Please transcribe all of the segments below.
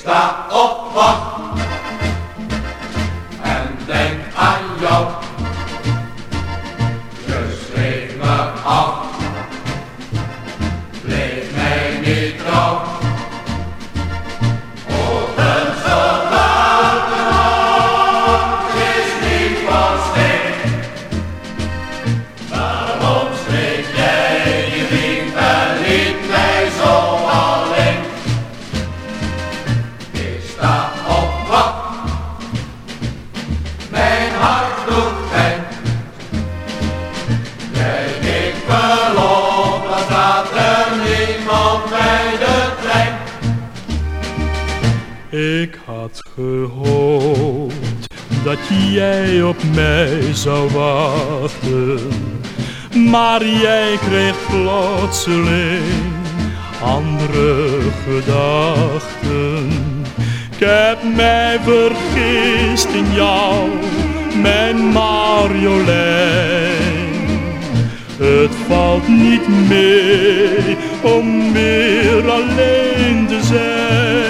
sta op wacht en denk aan jou. Je schreef me af, bleef mij niet trouw. Op een soldatenhart is niet van steen. Ik had gehoopt dat jij op mij zou wachten, maar jij kreeg plotseling andere gedachten. Ik heb mij vergist in jou, mijn Marjolein. Het valt niet mee om meer alleen te zijn.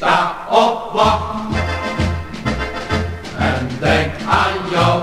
Sta op wacht en denk aan jou.